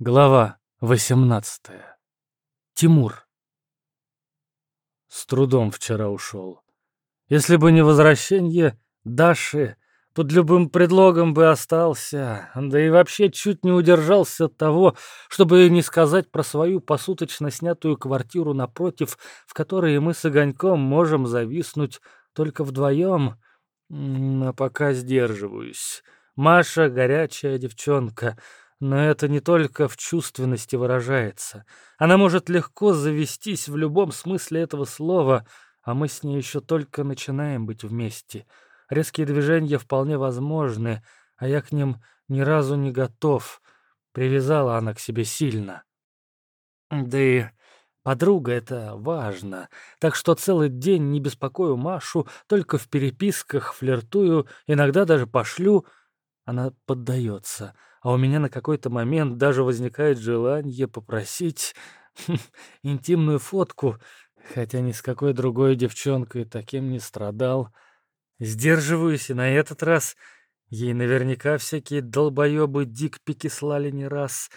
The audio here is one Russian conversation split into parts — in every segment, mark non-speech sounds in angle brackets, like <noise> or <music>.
Глава 18. Тимур. С трудом вчера ушел. Если бы не возвращение Даши, под любым предлогом бы остался, да и вообще чуть не удержался от того, чтобы не сказать про свою посуточно снятую квартиру напротив, в которой мы с Огоньком можем зависнуть только вдвоем. А пока сдерживаюсь. Маша — горячая девчонка — но это не только в чувственности выражается. Она может легко завестись в любом смысле этого слова, а мы с ней еще только начинаем быть вместе. Резкие движения вполне возможны, а я к ним ни разу не готов. Привязала она к себе сильно. Да и подруга — это важно, так что целый день не беспокою Машу, только в переписках флиртую, иногда даже пошлю. Она поддается — а у меня на какой-то момент даже возникает желание попросить <laughs> интимную фотку, хотя ни с какой другой девчонкой таким не страдал. Сдерживаюсь, и на этот раз ей наверняка всякие долбоебы дикпики слали не раз.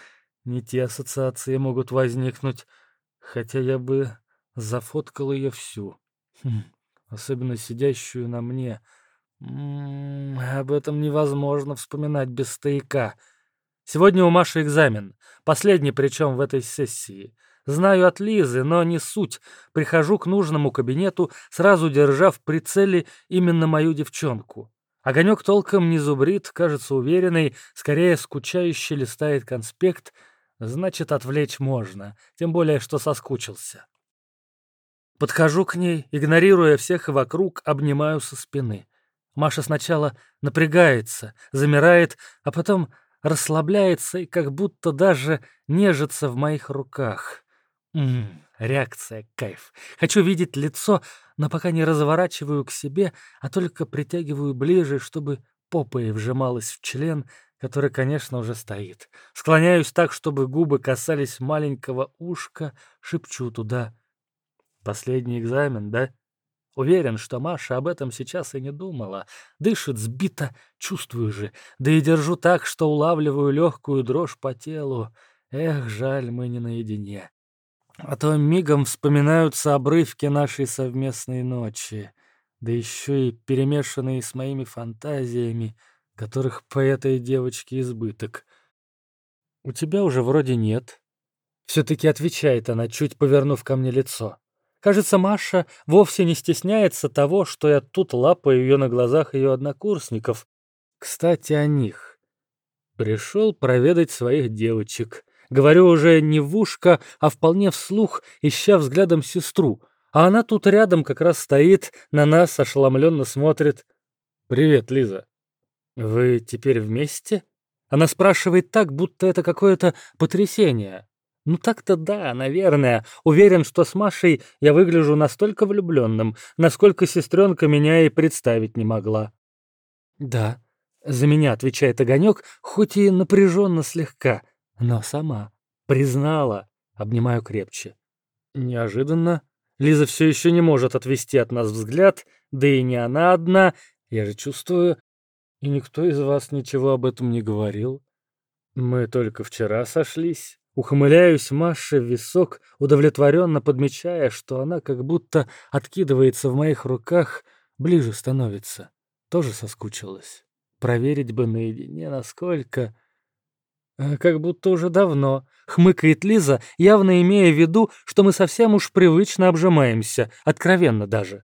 Не те ассоциации могут возникнуть, хотя я бы зафоткал ее всю, хм, особенно сидящую на мне. М -м, об этом невозможно вспоминать без стояка. Сегодня у Маши экзамен. Последний причем в этой сессии. Знаю от Лизы, но не суть. Прихожу к нужному кабинету, сразу держа в прицеле именно мою девчонку. Огонек толком не зубрит, кажется уверенный, скорее скучающе листает конспект. Значит, отвлечь можно, тем более, что соскучился. Подхожу к ней, игнорируя всех вокруг, обнимаю со спины. Маша сначала напрягается, замирает, а потом расслабляется и как будто даже нежится в моих руках. Ммм, реакция, кайф. Хочу видеть лицо, но пока не разворачиваю к себе, а только притягиваю ближе, чтобы попой вжималась в член, который, конечно, уже стоит. Склоняюсь так, чтобы губы касались маленького ушка, шепчу туда. Последний экзамен, да? Уверен, что Маша об этом сейчас и не думала. Дышит сбито, чувствую же. Да и держу так, что улавливаю легкую дрожь по телу. Эх, жаль, мы не наедине. А то мигом вспоминаются обрывки нашей совместной ночи. Да еще и перемешанные с моими фантазиями, которых по этой девочке избыток. «У тебя уже вроде нет». Все-таки отвечает она, чуть повернув ко мне лицо. Кажется, Маша вовсе не стесняется того, что я тут лапаю ее на глазах ее однокурсников. Кстати, о них. Пришел проведать своих девочек. Говорю уже не в ушко, а вполне вслух, ища взглядом сестру. А она тут рядом как раз стоит, на нас ошеломленно смотрит. «Привет, Лиза. Вы теперь вместе?» Она спрашивает так, будто это какое-то потрясение. Ну так-то да, наверное. Уверен, что с Машей я выгляжу настолько влюбленным, насколько сестренка меня и представить не могла. Да, за меня отвечает огонек, хоть и напряженно слегка, но сама признала. Обнимаю крепче. Неожиданно. Лиза все еще не может отвести от нас взгляд, да и не она одна, я же чувствую. И никто из вас ничего об этом не говорил. Мы только вчера сошлись. Ухмыляюсь Маше в висок, удовлетворенно подмечая, что она как будто откидывается в моих руках, ближе становится. Тоже соскучилась. Проверить бы наедине, насколько... А как будто уже давно, хмыкает Лиза, явно имея в виду, что мы совсем уж привычно обжимаемся, откровенно даже.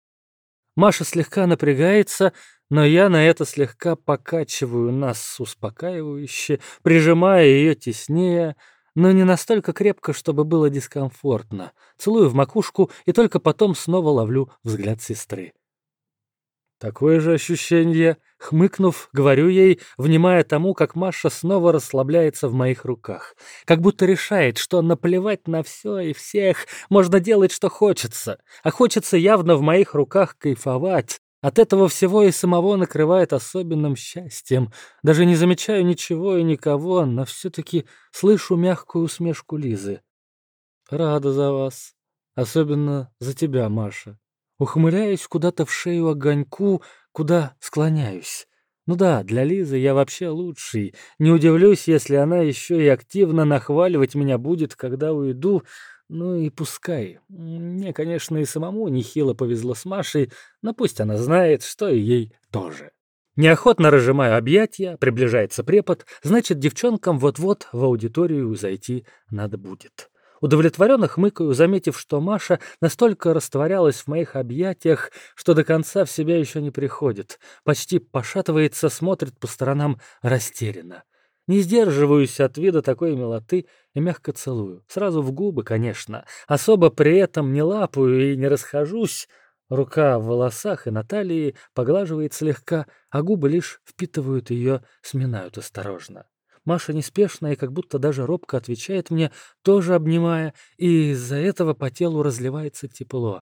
Маша слегка напрягается, но я на это слегка покачиваю нас успокаивающе, прижимая ее теснее, но не настолько крепко, чтобы было дискомфортно. Целую в макушку и только потом снова ловлю взгляд сестры. Такое же ощущение, хмыкнув, говорю ей, внимая тому, как Маша снова расслабляется в моих руках. Как будто решает, что наплевать на все и всех, можно делать, что хочется. А хочется явно в моих руках кайфовать, от этого всего и самого накрывает особенным счастьем. Даже не замечаю ничего и никого, но все-таки слышу мягкую усмешку Лизы. Рада за вас. Особенно за тебя, Маша. Ухмыляюсь куда-то в шею огоньку, куда склоняюсь. Ну да, для Лизы я вообще лучший. Не удивлюсь, если она еще и активно нахваливать меня будет, когда уйду. Ну и пускай. Мне, конечно, и самому нехило повезло с Машей, но пусть она знает, что и ей тоже. Неохотно разжимаю объятия, приближается препод, значит, девчонкам вот-вот в аудиторию зайти надо будет. Удовлетворенно хмыкаю, заметив, что Маша настолько растворялась в моих объятиях, что до конца в себя еще не приходит. Почти пошатывается, смотрит по сторонам растерянно. Не сдерживаюсь от вида такой милоты и мягко целую. Сразу в губы, конечно. Особо при этом не лапаю и не расхожусь. Рука в волосах и на талии поглаживает слегка, а губы лишь впитывают ее, сминают осторожно. Маша неспешно и как будто даже робко отвечает мне, тоже обнимая, и из-за этого по телу разливается тепло.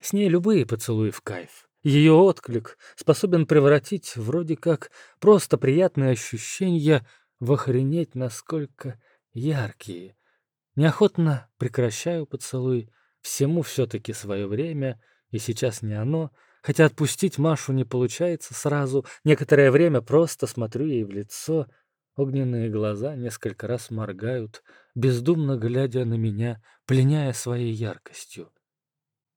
С ней любые поцелуи в кайф. Ее отклик способен превратить вроде как просто приятные ощущения в охренеть насколько яркие. Неохотно прекращаю поцелуй, всему все-таки свое время, и сейчас не оно, хотя отпустить Машу не получается сразу, некоторое время просто смотрю ей в лицо — Огненные глаза несколько раз моргают, бездумно глядя на меня, пленяя своей яркостью.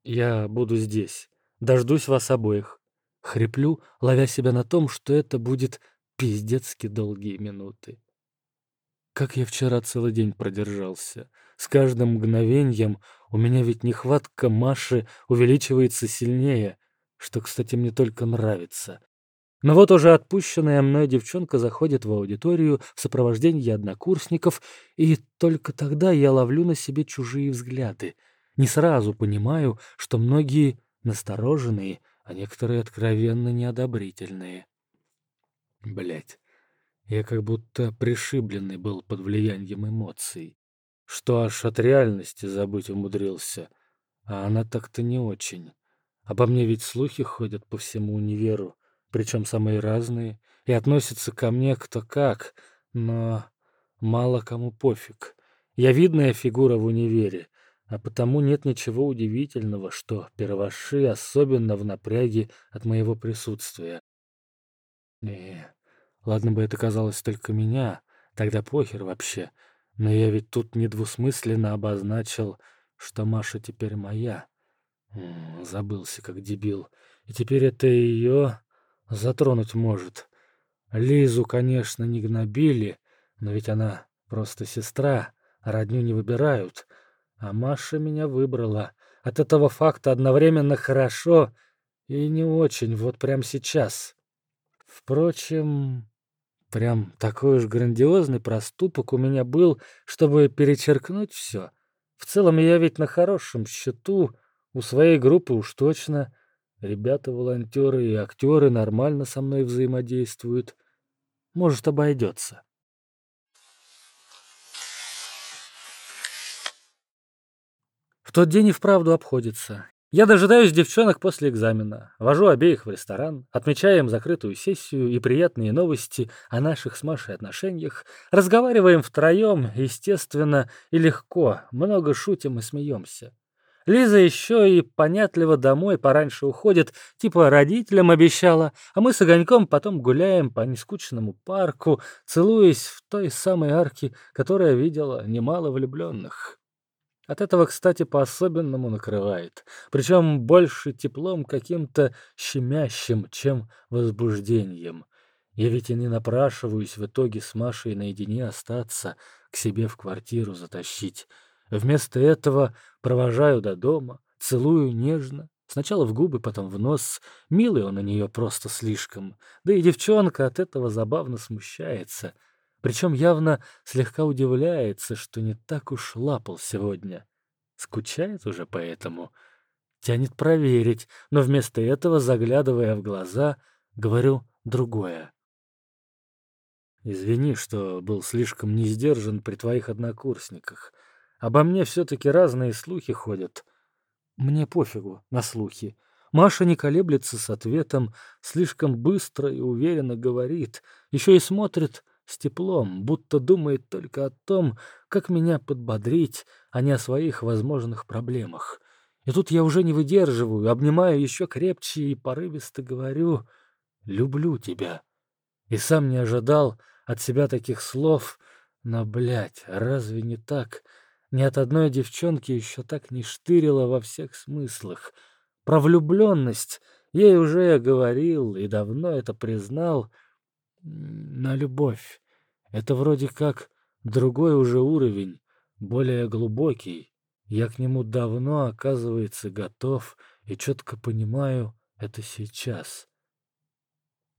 «Я буду здесь. Дождусь вас обоих». Хриплю, ловя себя на том, что это будет пиздецки долгие минуты. Как я вчера целый день продержался. С каждым мгновением у меня ведь нехватка Маши увеличивается сильнее, что, кстати, мне только нравится. Но вот уже отпущенная мной девчонка заходит в аудиторию в сопровождении однокурсников, и только тогда я ловлю на себе чужие взгляды. Не сразу понимаю, что многие настороженные, а некоторые откровенно неодобрительные. Блять, я как будто пришибленный был под влиянием эмоций, что аж от реальности забыть умудрился, а она так-то не очень. Обо мне ведь слухи ходят по всему универу, причем самые разные, и относятся ко мне кто как, но мало кому пофиг. Я видная фигура в универе, а потому нет ничего удивительного, что первоши особенно в напряге от моего присутствия. Не, ладно бы это казалось только меня, тогда похер вообще, но я ведь тут недвусмысленно обозначил, что Маша теперь моя. Забылся, как дебил. И теперь это ее затронуть может. Лизу, конечно, не гнобили, но ведь она просто сестра, родню не выбирают. А Маша меня выбрала. От этого факта одновременно хорошо и не очень, вот прямо сейчас. Впрочем, прям такой уж грандиозный проступок у меня был, чтобы перечеркнуть все. В целом я ведь на хорошем счету, у своей группы уж точно. Ребята-волонтеры и актеры нормально со мной взаимодействуют. Может, обойдется. В тот день и вправду обходится. Я дожидаюсь девчонок после экзамена, вожу обеих в ресторан, отмечаем закрытую сессию и приятные новости о наших с Машей отношениях, разговариваем втроем, естественно, и легко, много шутим и смеемся. Лиза еще и понятливо домой пораньше уходит, типа родителям обещала, а мы с Огоньком потом гуляем по нескучному парку, целуясь в той самой арке, которая видела немало влюбленных. От этого, кстати, по-особенному накрывает, причем больше теплом каким-то щемящим, чем возбуждением. Я ведь и не напрашиваюсь в итоге с Машей наедине остаться, к себе в квартиру затащить. Вместо этого провожаю до дома, целую нежно, сначала в губы, потом в нос. Милый он у нее просто слишком, да и девчонка от этого забавно смущается. Причем явно слегка удивляется, что не так уж лапал сегодня. Скучает уже поэтому. Тянет проверить, но вместо этого, заглядывая в глаза, говорю другое. «Извини, что был слишком несдержан при твоих однокурсниках. Обо мне все-таки разные слухи ходят. Мне пофигу на слухи. Маша не колеблется с ответом, слишком быстро и уверенно говорит, еще и смотрит с теплом, будто думает только о том, как меня подбодрить, а не о своих возможных проблемах. И тут я уже не выдерживаю, обнимаю еще крепче и порывисто говорю «люблю тебя». И сам не ожидал от себя таких слов, но, блядь, разве не так? Ни от одной девчонки еще так не штырило во всех смыслах. Про влюбленность ей уже я говорил и давно это признал. На любовь. Это вроде как другой уже уровень, более глубокий. Я к нему давно, оказывается, готов и четко понимаю это сейчас.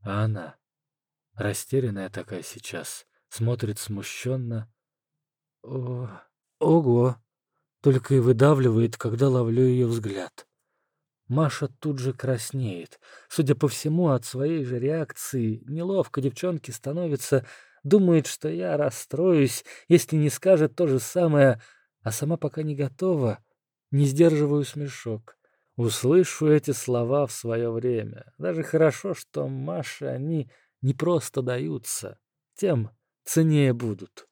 А она, растерянная такая сейчас, смотрит смущенно. О, ого! Только и выдавливает, когда ловлю ее взгляд. Маша тут же краснеет. Судя по всему, от своей же реакции неловко девчонке становится, думает, что я расстроюсь, если не скажет то же самое, а сама пока не готова, не сдерживаю смешок. Услышу эти слова в свое время. Даже хорошо, что Маше они не просто даются, тем ценнее будут.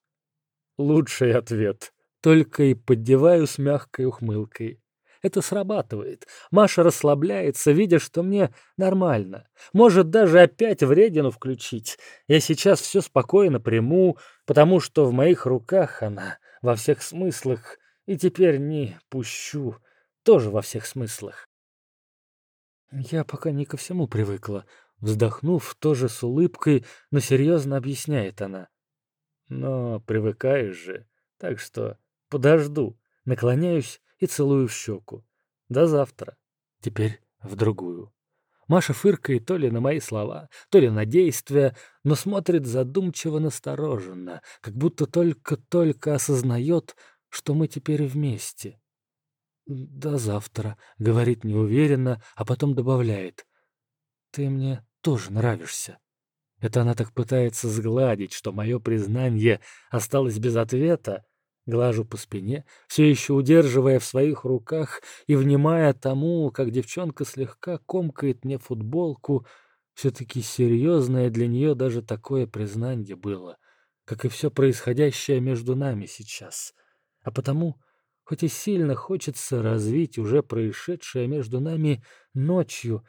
Лучший ответ. Только и поддеваю с мягкой ухмылкой. Это срабатывает. Маша расслабляется, видя, что мне нормально. Может даже опять вредину включить. Я сейчас все спокойно приму, потому что в моих руках она во всех смыслах, и теперь не пущу, тоже во всех смыслах. Я пока не ко всему привыкла. Вздохнув, тоже с улыбкой, но серьезно объясняет она. Но привыкаешь же, так что подожду. Наклоняюсь и целую в щеку. До завтра. Теперь в другую. Маша фыркает то ли на мои слова, то ли на действия, но смотрит задумчиво настороженно, как будто только-только осознает, что мы теперь вместе. «До завтра», — говорит неуверенно, а потом добавляет. «Ты мне тоже нравишься». Это она так пытается сгладить, что мое признание осталось без ответа, Глажу по спине, все еще удерживая в своих руках и внимая тому, как девчонка слегка комкает мне футболку. Все-таки серьезное для нее даже такое признание было, как и все происходящее между нами сейчас. А потому, хоть и сильно хочется развить уже происшедшее между нами ночью,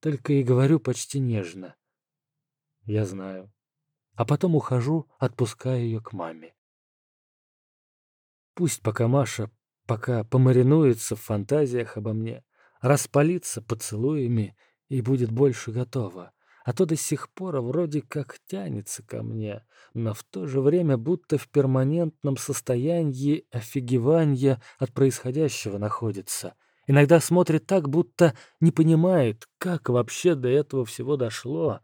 только и говорю почти нежно. Я знаю. А потом ухожу, отпуская ее к маме. Пусть пока Маша пока помаринуется в фантазиях обо мне, распалится поцелуями и будет больше готова, а то до сих пор вроде как тянется ко мне, но в то же время будто в перманентном состоянии офигевания от происходящего находится. Иногда смотрит так, будто не понимает, как вообще до этого всего дошло.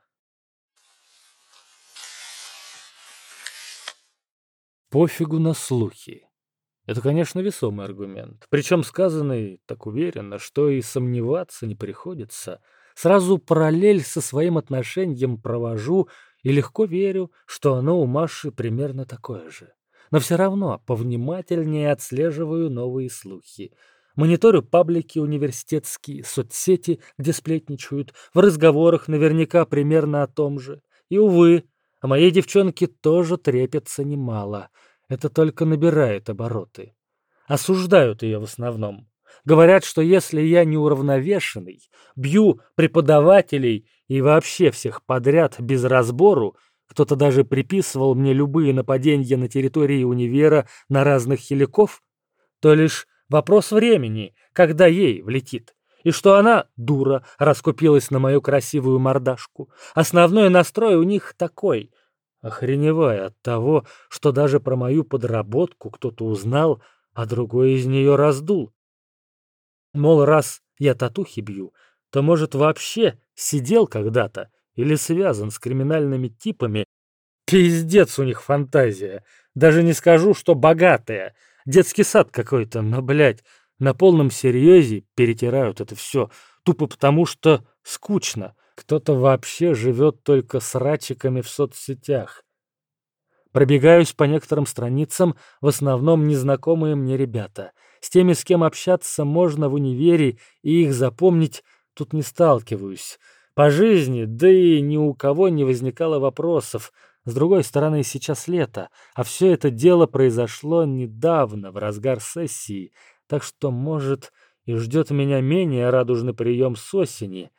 Пофигу на слухи. Это, конечно, весомый аргумент. Причем сказанный так уверенно, что и сомневаться не приходится. Сразу параллель со своим отношением провожу и легко верю, что оно у Маши примерно такое же. Но все равно повнимательнее отслеживаю новые слухи. Мониторю паблики университетские, соцсети, где сплетничают, в разговорах наверняка примерно о том же. И, увы, о моей девчонке тоже трепется немало — это только набирает обороты. Осуждают ее в основном. Говорят, что если я неуравновешенный, бью преподавателей и вообще всех подряд без разбору, кто-то даже приписывал мне любые нападения на территории универа на разных хиликов, то лишь вопрос времени, когда ей влетит. И что она, дура, раскупилась на мою красивую мордашку. Основной настрой у них такой охреневая от того, что даже про мою подработку кто-то узнал, а другой из нее раздул. Мол, раз я татухи бью, то, может, вообще сидел когда-то или связан с криминальными типами. Пиздец у них фантазия. Даже не скажу, что богатая. Детский сад какой-то, но, блядь, на полном серьезе перетирают это все, тупо потому что скучно. Кто-то вообще живет только с рачиками в соцсетях. Пробегаюсь по некоторым страницам, в основном незнакомые мне ребята. С теми, с кем общаться можно в универе и их запомнить, тут не сталкиваюсь. По жизни, да и ни у кого не возникало вопросов. С другой стороны, сейчас лето, а все это дело произошло недавно, в разгар сессии, так что, может, и ждет меня менее радужный прием с осени —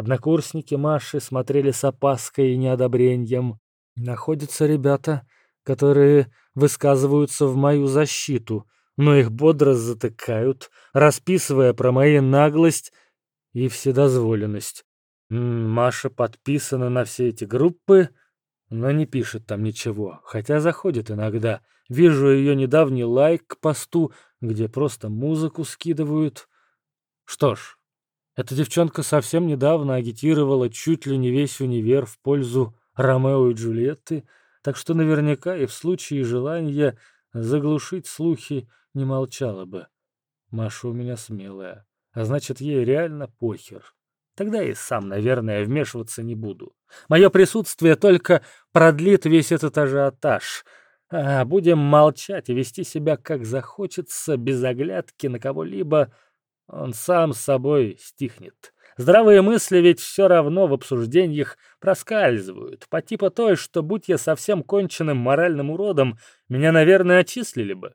Однокурсники Маши смотрели с опаской и неодобрением. Находятся ребята, которые высказываются в мою защиту, но их бодро затыкают, расписывая про мою наглость и вседозволенность. Маша подписана на все эти группы, но не пишет там ничего, хотя заходит иногда. Вижу ее недавний лайк к посту, где просто музыку скидывают. Что ж, эта девчонка совсем недавно агитировала чуть ли не весь универ в пользу Ромео и Джульетты, так что наверняка и в случае желания заглушить слухи не молчала бы. Маша у меня смелая, а значит, ей реально похер. Тогда и сам, наверное, вмешиваться не буду. Мое присутствие только продлит весь этот ажиотаж. А будем молчать и вести себя как захочется, без оглядки на кого-либо, он сам с собой стихнет. Здравые мысли ведь все равно в обсуждениях проскальзывают, по типу той, что будь я совсем конченным моральным уродом, меня, наверное, отчислили бы.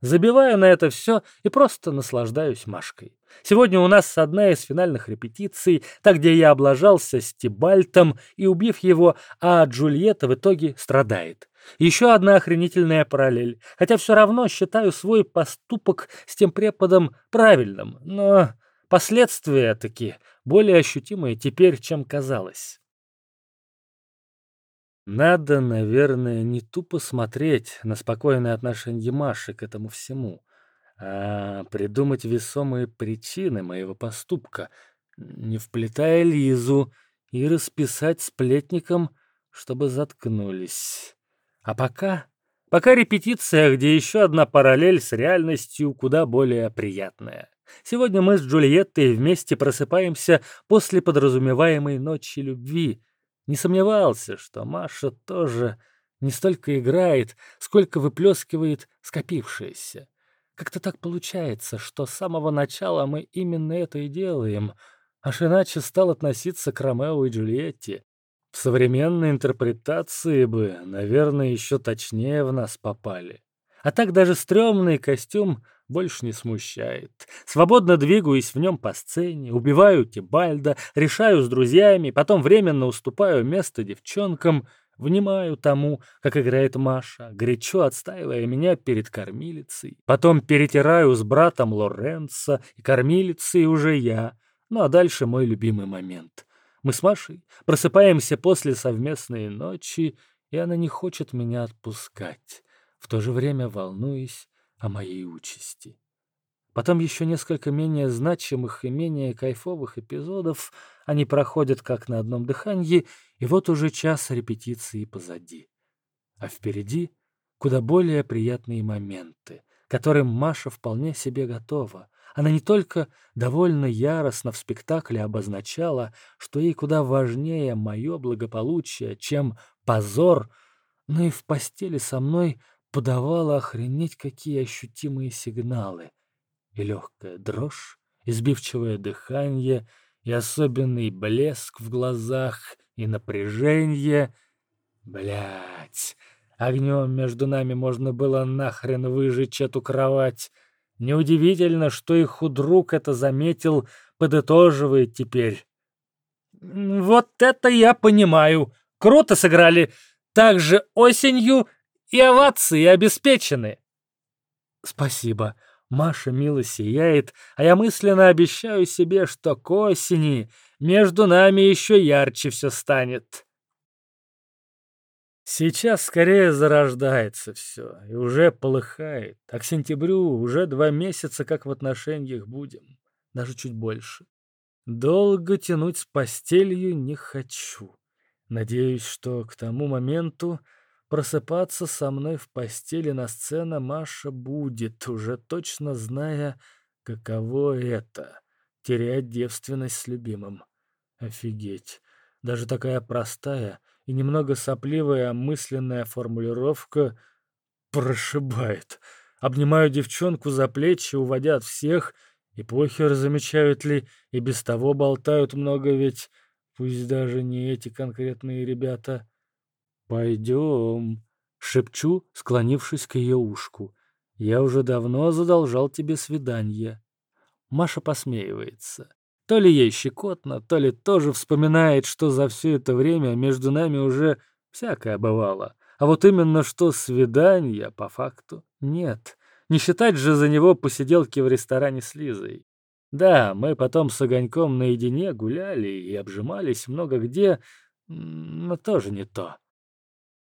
Забиваю на это все и просто наслаждаюсь Машкой. Сегодня у нас одна из финальных репетиций, та, где я облажался с Тибальтом и убив его, а Джульетта в итоге страдает. Еще одна охренительная параллель, хотя все равно считаю свой поступок с тем преподом правильным, но последствия таки более ощутимые теперь, чем казалось. Надо, наверное, не тупо смотреть на спокойное отношение Маши к этому всему, а придумать весомые причины моего поступка, не вплетая Лизу, и расписать сплетникам, чтобы заткнулись. А пока... Пока репетиция, где еще одна параллель с реальностью куда более приятная. Сегодня мы с Джульеттой вместе просыпаемся после подразумеваемой ночи любви. Не сомневался, что Маша тоже не столько играет, сколько выплескивает скопившееся. Как-то так получается, что с самого начала мы именно это и делаем, аж иначе стал относиться к Ромео и Джульетте. В современной интерпретации бы, наверное, еще точнее в нас попали. А так даже стрёмный костюм больше не смущает. Свободно двигаюсь в нем по сцене, убиваю Тибальда, решаю с друзьями, потом временно уступаю место девчонкам, внимаю тому, как играет Маша, горячо отстаивая меня перед кормилицей. Потом перетираю с братом Лоренцо и кормилицей уже я. Ну а дальше мой любимый момент — мы с Машей просыпаемся после совместной ночи, и она не хочет меня отпускать, в то же время волнуясь о моей участи. Потом еще несколько менее значимых и менее кайфовых эпизодов, они проходят как на одном дыхании, и вот уже час репетиции позади. А впереди куда более приятные моменты, которым Маша вполне себе готова, она не только довольно яростно в спектакле обозначала, что ей куда важнее мое благополучие, чем позор, но и в постели со мной подавала охренеть какие ощутимые сигналы. И легкая дрожь, избивчивое дыхание, и особенный блеск в глазах, и напряжение. Блять, огнем между нами можно было нахрен выжечь эту кровать. Неудивительно, что их худрук это заметил, подытоживает теперь. «Вот это я понимаю. Круто сыграли. Также осенью и овации обеспечены». «Спасибо». Маша мило сияет, а я мысленно обещаю себе, что к осени между нами еще ярче все станет. Сейчас скорее зарождается все и уже полыхает. А к сентябрю уже два месяца как в отношениях будем. Даже чуть больше. Долго тянуть с постелью не хочу. Надеюсь, что к тому моменту просыпаться со мной в постели на сцена Маша будет, уже точно зная, каково это — терять девственность с любимым. Офигеть. Даже такая простая — и немного сопливая мысленная формулировка прошибает. Обнимаю девчонку за плечи, уводя от всех, и похер, замечают ли, и без того болтают много, ведь пусть даже не эти конкретные ребята. «Пойдем», — шепчу, склонившись к ее ушку. «Я уже давно задолжал тебе свидание». Маша посмеивается. То ли ей щекотно, то ли тоже вспоминает, что за все это время между нами уже всякое бывало. А вот именно что свидания, по факту, нет. Не считать же за него посиделки в ресторане с Лизой. Да, мы потом с Огоньком наедине гуляли и обжимались много где, но тоже не то.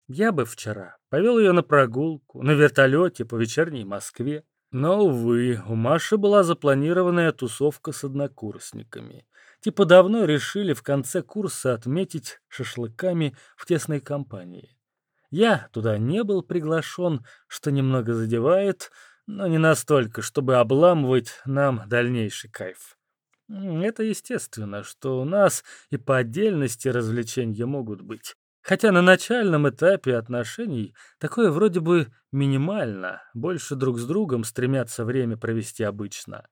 Я бы вчера повел ее на прогулку, на вертолете по вечерней Москве. Но, увы, у Маши была запланированная тусовка с однокурсниками. Типа давно решили в конце курса отметить шашлыками в тесной компании. Я туда не был приглашен, что немного задевает, но не настолько, чтобы обламывать нам дальнейший кайф. Это естественно, что у нас и по отдельности развлечения могут быть. Хотя на начальном этапе отношений такое вроде бы минимально, больше друг с другом стремятся время провести обычно.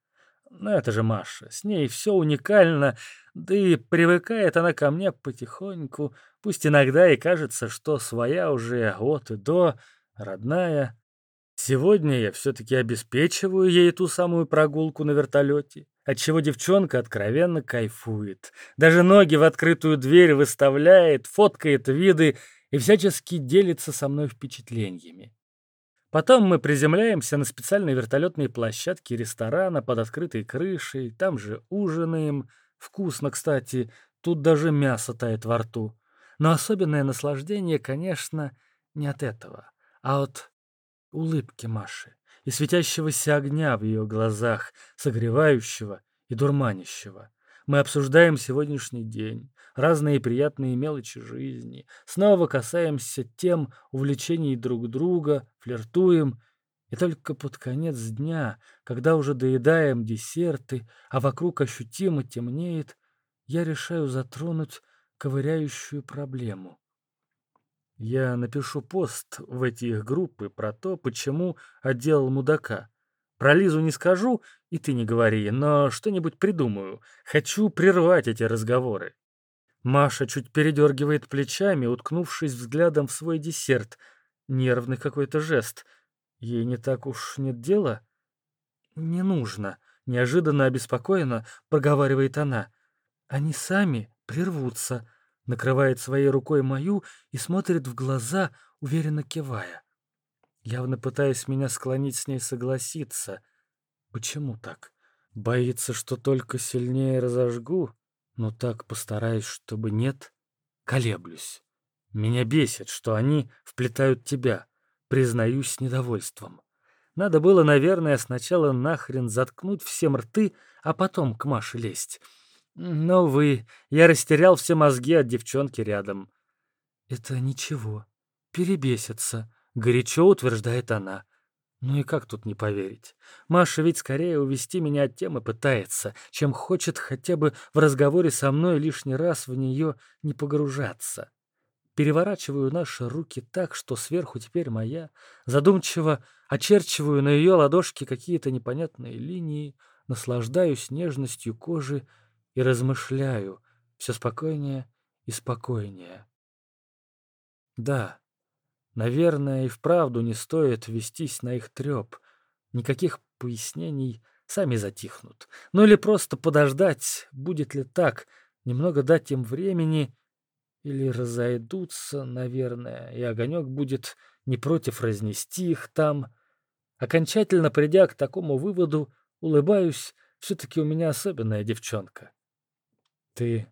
Но это же Маша, с ней все уникально, да и привыкает она ко мне потихоньку, пусть иногда и кажется, что своя уже от и до, родная. Сегодня я все-таки обеспечиваю ей ту самую прогулку на вертолете отчего девчонка откровенно кайфует. Даже ноги в открытую дверь выставляет, фоткает виды и всячески делится со мной впечатлениями. Потом мы приземляемся на специальной вертолетной площадке ресторана под открытой крышей, там же ужинаем. Вкусно, кстати, тут даже мясо тает во рту. Но особенное наслаждение, конечно, не от этого, а от улыбки Маши и светящегося огня в ее глазах, согревающего и дурманящего. Мы обсуждаем сегодняшний день, разные приятные мелочи жизни, снова касаемся тем увлечений друг друга, флиртуем, и только под конец дня, когда уже доедаем десерты, а вокруг ощутимо темнеет, я решаю затронуть ковыряющую проблему. Я напишу пост в эти их группы про то, почему отделал мудака. Про Лизу не скажу, и ты не говори, но что-нибудь придумаю. Хочу прервать эти разговоры. Маша чуть передергивает плечами, уткнувшись взглядом в свой десерт. Нервный какой-то жест. Ей не так уж нет дела? Не нужно. Неожиданно обеспокоенно проговаривает она. Они сами прервутся накрывает своей рукой мою и смотрит в глаза, уверенно кивая. Явно пытаясь меня склонить с ней согласиться. Почему так? Боится, что только сильнее разожгу? Но так постараюсь, чтобы нет. Колеблюсь. Меня бесит, что они вплетают тебя. Признаюсь с недовольством. Надо было, наверное, сначала нахрен заткнуть всем рты, а потом к Маше лезть. Но вы, я растерял все мозги от девчонки рядом. Это ничего, перебесится, горячо утверждает она. Ну и как тут не поверить? Маша ведь скорее увести меня от темы пытается, чем хочет хотя бы в разговоре со мной лишний раз в нее не погружаться. Переворачиваю наши руки так, что сверху теперь моя, задумчиво очерчиваю на ее ладошке какие-то непонятные линии, наслаждаюсь нежностью кожи и размышляю, все спокойнее и спокойнее. Да, наверное, и вправду не стоит вестись на их треп. Никаких пояснений сами затихнут. Ну или просто подождать, будет ли так, немного дать им времени, или разойдутся, наверное, и огонек будет не против разнести их там. Окончательно придя к такому выводу, улыбаюсь, все-таки у меня особенная девчонка. Ты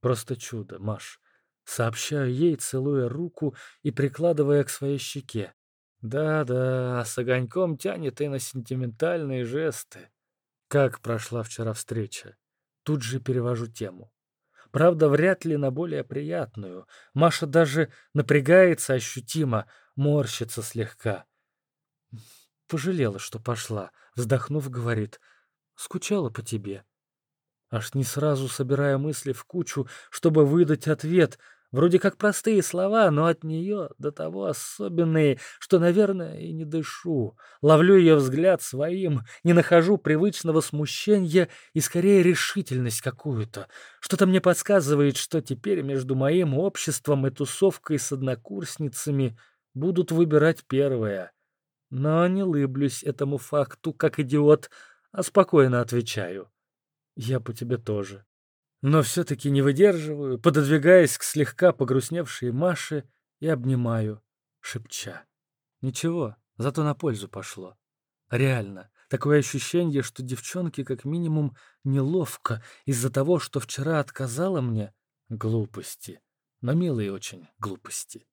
просто чудо, Маш. Сообщаю ей, целуя руку и прикладывая к своей щеке. Да-да, с огоньком тянет и на сентиментальные жесты. Как прошла вчера встреча? Тут же перевожу тему. Правда, вряд ли на более приятную. Маша даже напрягается ощутимо, морщится слегка. Пожалела, что пошла. Вздохнув, говорит. Скучала по тебе. Аж не сразу собирая мысли в кучу, чтобы выдать ответ. Вроде как простые слова, но от нее до того особенные, что, наверное, и не дышу. Ловлю ее взгляд своим, не нахожу привычного смущения и скорее решительность какую-то. Что-то мне подсказывает, что теперь между моим обществом и тусовкой с однокурсницами будут выбирать первое. Но не лыблюсь этому факту, как идиот, а спокойно отвечаю. Я по тебе тоже. Но все-таки не выдерживаю, пододвигаясь к слегка погрустневшей Маше и обнимаю, шепча. Ничего, зато на пользу пошло. Реально, такое ощущение, что девчонке как минимум неловко из-за того, что вчера отказала мне глупости. Но милые очень глупости.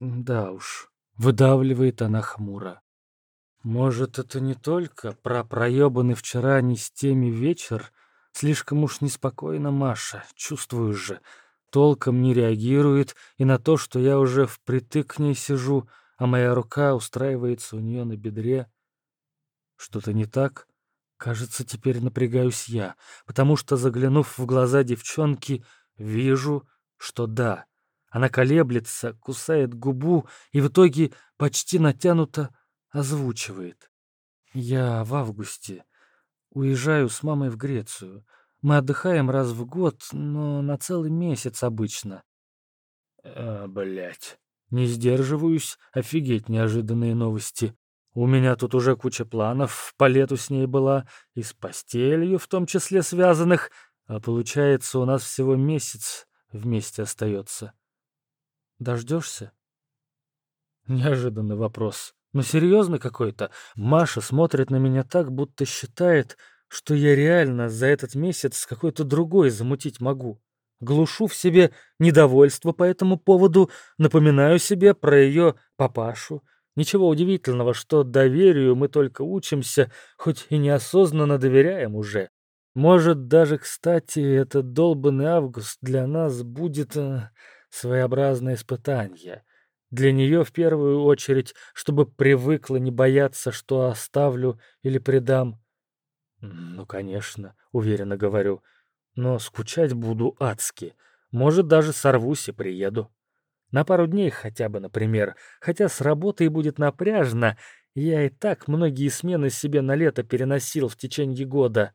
Да уж, выдавливает она хмуро. Может, это не только про проебанный вчера не с теми вечер? Слишком уж неспокойно Маша, чувствую же. Толком не реагирует и на то, что я уже впритык к ней сижу, а моя рука устраивается у нее на бедре. Что-то не так? Кажется, теперь напрягаюсь я, потому что, заглянув в глаза девчонки, вижу, что да. Она колеблется, кусает губу и в итоге почти натянуто озвучивает. «Я в августе. Уезжаю с мамой в Грецию. Мы отдыхаем раз в год, но на целый месяц обычно». «А, блядь. Не сдерживаюсь. Офигеть неожиданные новости. У меня тут уже куча планов, по лету с ней была, и с постелью в том числе связанных, а получается у нас всего месяц вместе остается. Дождешься? Неожиданный вопрос. Но серьезно какой-то. Маша смотрит на меня так, будто считает, что я реально за этот месяц какой-то другой замутить могу. Глушу в себе недовольство по этому поводу, напоминаю себе про ее папашу. Ничего удивительного, что доверию мы только учимся, хоть и неосознанно доверяем уже. Может, даже, кстати, этот долбанный август для нас будет э, своеобразное испытание. Для нее в первую очередь, чтобы привыкла не бояться, что оставлю или предам. Ну, конечно, уверенно говорю. Но скучать буду адски. Может, даже сорвусь и приеду. На пару дней хотя бы, например. Хотя с работой будет напряжно. Я и так многие смены себе на лето переносил в течение года.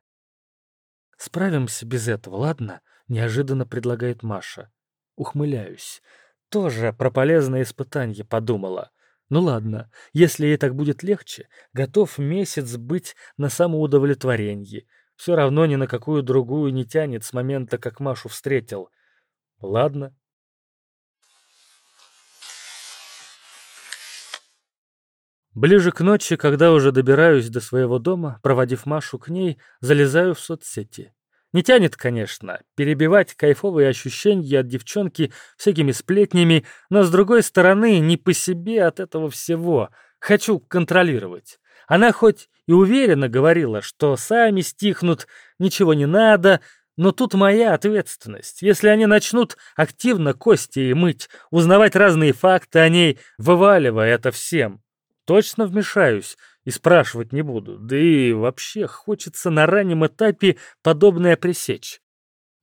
Справимся без этого, ладно? Неожиданно предлагает Маша. Ухмыляюсь. Тоже про полезное испытание подумала. Ну ладно, если ей так будет легче, готов месяц быть на самоудовлетворении. Все равно ни на какую другую не тянет с момента, как Машу встретил. Ладно. Ближе к ночи, когда уже добираюсь до своего дома, проводив Машу к ней, залезаю в соцсети. Не тянет, конечно, перебивать кайфовые ощущения от девчонки всякими сплетнями, но, с другой стороны, не по себе от этого всего. Хочу контролировать. Она хоть и уверенно говорила, что сами стихнут, ничего не надо, но тут моя ответственность. Если они начнут активно кости мыть, узнавать разные факты о ней, вываливая это всем, точно вмешаюсь и спрашивать не буду. Да и вообще хочется на раннем этапе подобное пресечь.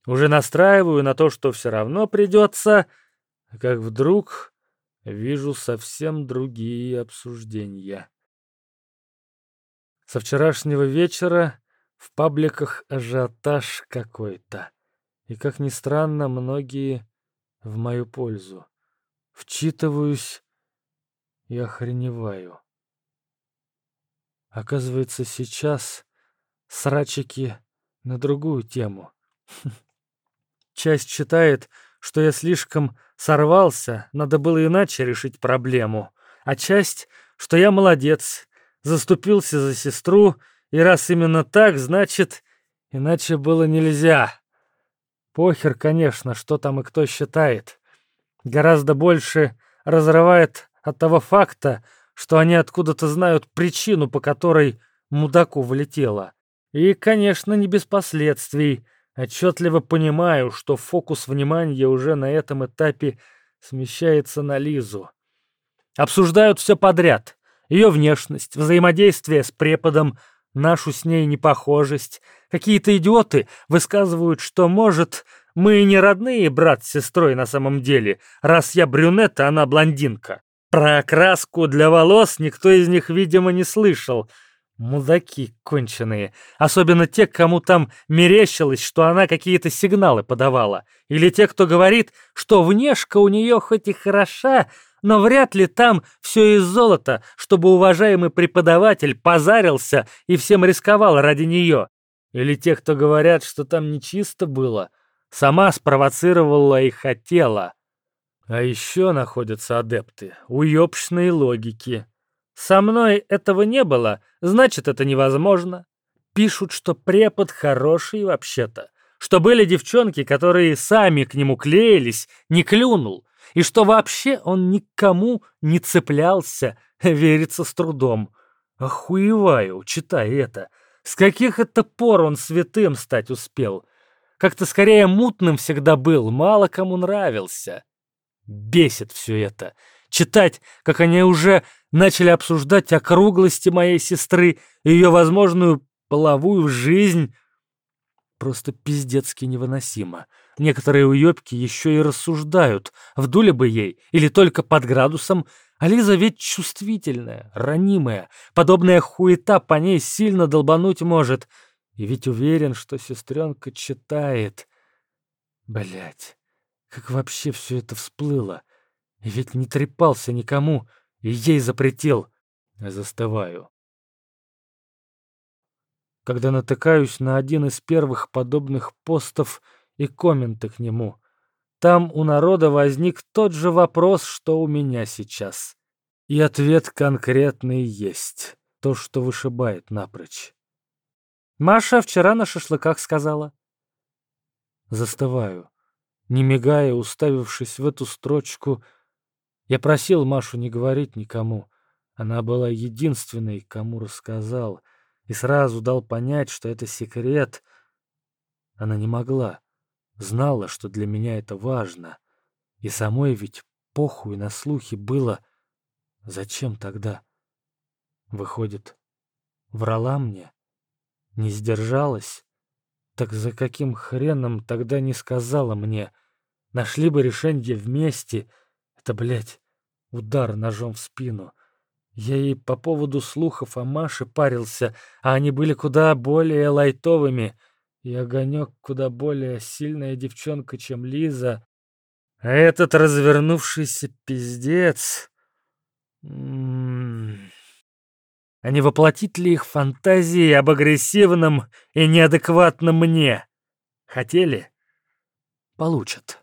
Уже настраиваю на то, что все равно придется, как вдруг вижу совсем другие обсуждения. Со вчерашнего вечера в пабликах ажиотаж какой-то. И, как ни странно, многие в мою пользу. Вчитываюсь и охреневаю. Оказывается, сейчас срачики на другую тему. <laughs> Часть считает, что я слишком сорвался, надо было иначе решить проблему, а часть, что я молодец, заступился за сестру, и раз именно так, значит, иначе было нельзя. Похер, конечно, что там и кто считает. Гораздо больше разрывает от того факта, что они откуда-то знают причину, по которой мудаку влетело. И, конечно, не без последствий. Отчетливо понимаю, что фокус внимания уже на этом этапе смещается на Лизу. Обсуждают все подряд. Ее внешность, взаимодействие с преподом, нашу с ней непохожесть. Какие-то идиоты высказывают, что, может, мы и не родные брат с сестрой на самом деле, раз я брюнет, а она блондинка. Про окраску для волос никто из них, видимо, не слышал. Мудаки конченые. Особенно те, кому там мерещилось, что она какие-то сигналы подавала. Или те, кто говорит, что внешка у нее хоть и хороша, но вряд ли там все из золота, чтобы уважаемый преподаватель позарился и всем рисковал ради нее. Или те, кто говорят, что там нечисто было, сама спровоцировала и хотела. А еще находятся адепты уебщной логики. Со мной этого не было, значит, это невозможно. Пишут, что препод хороший вообще-то, что были девчонки, которые сами к нему клеились, не клюнул, и что вообще он никому не цеплялся, верится с трудом. Охуеваю, читая это. С каких это пор он святым стать успел? Как-то скорее мутным всегда был, мало кому нравился. Бесит все это. Читать, как они уже начали обсуждать округлости моей сестры и ее возможную половую жизнь, просто пиздецки невыносимо. Некоторые уёбки еще и рассуждают, вдули бы ей или только под градусом, а ведь чувствительная, ранимая, подобная хуета по ней сильно долбануть может. И ведь уверен, что сестренка читает. Блять, как вообще все это всплыло? И ведь не трепался никому, и ей запретил. Застываю. Когда натыкаюсь на один из первых подобных постов и комменты к нему. Там у народа возник тот же вопрос, что у меня сейчас. И ответ конкретный есть. То, что вышибает напрочь. Маша вчера на шашлыках сказала. Застываю, не мигая, уставившись в эту строчку. Я просил Машу не говорить никому. Она была единственной, кому рассказал, и сразу дал понять, что это секрет. Она не могла. Знала, что для меня это важно. И самой ведь похуй на слухи было. Зачем тогда? Выходит, врала мне? Не сдержалась? Так за каким хреном тогда не сказала мне? Нашли бы решение вместе. Это, блядь, удар ножом в спину. Я ей по поводу слухов о Маше парился, а они были куда более лайтовыми — и огонек куда более сильная девчонка, чем Лиза. А этот развернувшийся пиздец... М-м-м. А не воплотить ли их фантазии об агрессивном и неадекватном мне? Хотели? Получат.